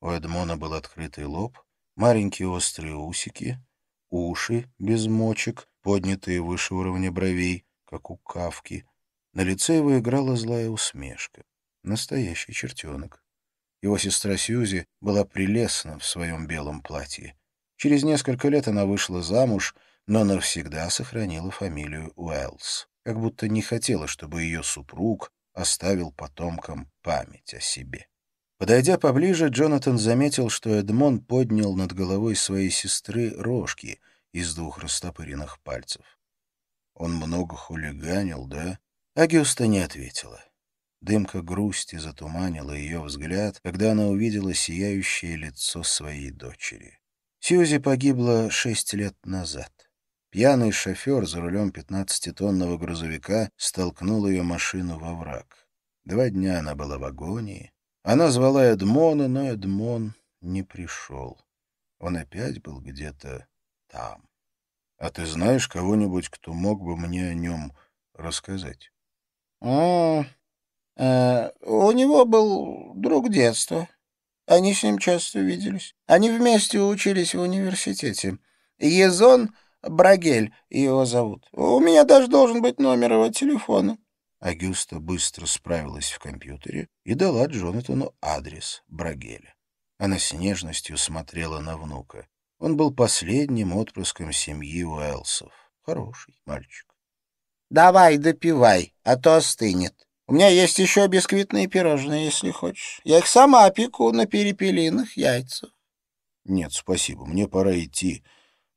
У Эдмона был открытый лоб, маленькие острые усики, уши без мочек, поднятые выше уровня бровей, как у кавки. На лице его играла злая усмешка. Настоящий чертенок. Его сестра Сьюзи была прелестна в своем белом платье. Через несколько лет она вышла замуж, но навсегда сохранила фамилию Уэллс, как будто не хотела, чтобы ее супруг оставил потомкам память о себе. Подойдя поближе, Джонатан заметил, что Эдмон поднял над головой своей сестры рожки из двух растопыренных пальцев. Он много хулиганил, да? Агюста не ответила. Дымка грусти затуманила ее взгляд, когда она увидела сияющее лицо своей дочери. Сьюзи погибла шесть лет назад. Пьяный шофер за рулем пятнадцатитонного грузовика столкнул ее машину во враг. Два дня она была в агонии. Она звала Эдмона, но Эдмон не пришел. Он опять был где-то там. А ты знаешь кого-нибудь, кто мог бы мне о нем рассказать? — О, э, у него был друг детства. Они с ним часто виделись. Они вместе учились в университете. Езон Брагель его зовут. У меня даже должен быть номер его телефона. Агюста быстро справилась в компьютере и дала Джонатану адрес Брагеля. Она с нежностью смотрела на внука. Он был последним отпрыском семьи Уэлсов. Хороший мальчик. — Давай, допивай, а то остынет. У меня есть еще бисквитные пирожные, если хочешь. Я их сама пеку на перепелиных яйцах. — Нет, спасибо, мне пора идти.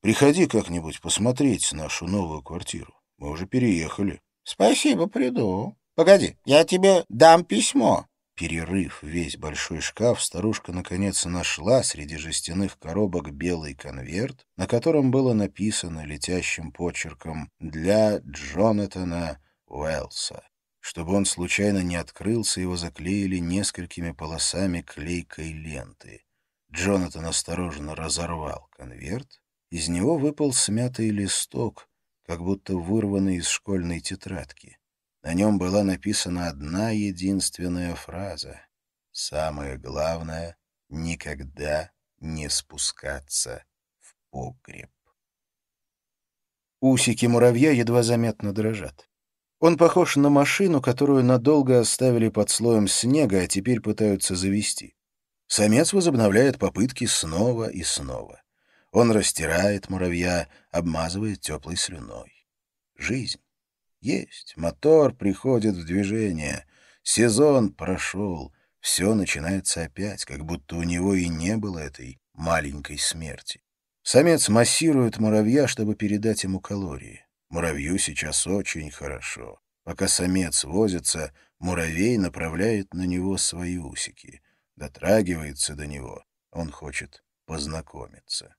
Приходи как-нибудь посмотреть нашу новую квартиру. Мы уже переехали. — Спасибо, приду. Погоди, я тебе дам письмо. Перерыв весь большой шкаф, старушка наконец нашла среди жестяных коробок белый конверт, на котором было написано летящим почерком «Для Джонатана Уэллса». Чтобы он случайно не открылся, его заклеили несколькими полосами клейкой ленты. Джонатан осторожно разорвал конверт. Из него выпал смятый листок, как будто вырванный из школьной тетрадки. На нем была написана одна единственная фраза. «Самое главное — никогда не спускаться в погреб». Усики муравья едва заметно дрожат. Он похож на машину, которую надолго оставили под слоем снега, а теперь пытаются завести. Самец возобновляет попытки снова и снова. Он растирает муравья, обмазывает теплой слюной. Жизнь. Есть, мотор приходит в движение, сезон прошел, все начинается опять, как будто у него и не было этой маленькой смерти. Самец массирует муравья, чтобы передать ему калории. Муравью сейчас очень хорошо. Пока самец возится, муравей направляет на него свои усики. Дотрагивается до него. Он хочет познакомиться.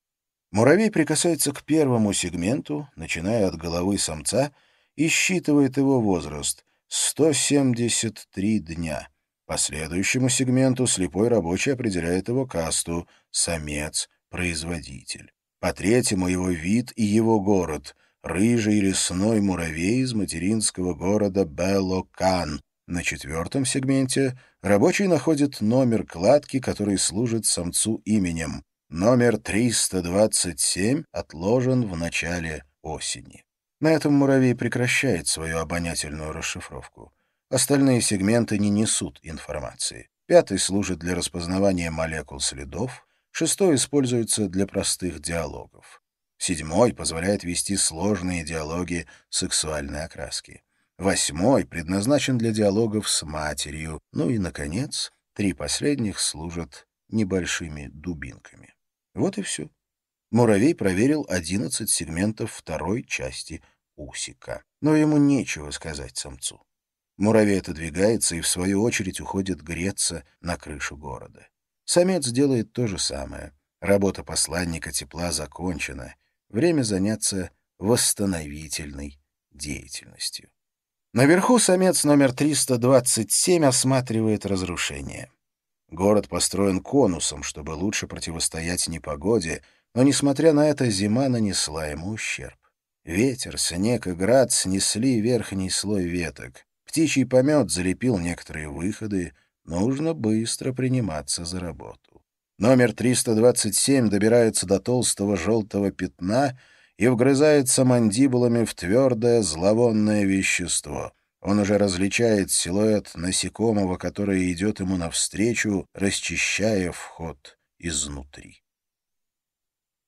Муравей прикасается к первому сегменту, начиная от головы самца — и считывает его возраст — 173 дня. По следующему сегменту слепой рабочий определяет его касту — самец, производитель. По третьему его вид и его город — рыжий лесной муравей из материнского города Белокан. На четвертом сегменте рабочий находит номер кладки, который служит самцу именем. Номер 327 отложен в начале осени. На этом муравей прекращает свою обонятельную расшифровку. Остальные сегменты не несут информации. Пятый служит для распознавания молекул следов, шестой используется для простых диалогов. Седьмой позволяет вести сложные диалоги сексуальной окраски. Восьмой предназначен для диалогов с матерью. Ну и, наконец, три последних служат небольшими дубинками. Вот и все. Муравей проверил 11 сегментов второй части Усика. Но ему нечего сказать самцу. Муравей отодвигается и, в свою очередь, уходит греться на крышу города. Самец делает то же самое. Работа посланника тепла закончена. Время заняться восстановительной деятельностью. Наверху самец номер 327 осматривает разрушение. Город построен конусом, чтобы лучше противостоять непогоде, но, несмотря на это, зима нанесла ему ущерб. Ветер, снег и град снесли верхний слой веток. Птичий помет залепил некоторые выходы. Нужно быстро приниматься за работу. Номер 327 добирается до толстого желтого пятна и вгрызается мандибулами в твердое зловонное вещество. Он уже различает силуэт насекомого, которое идет ему навстречу, расчищая вход изнутри.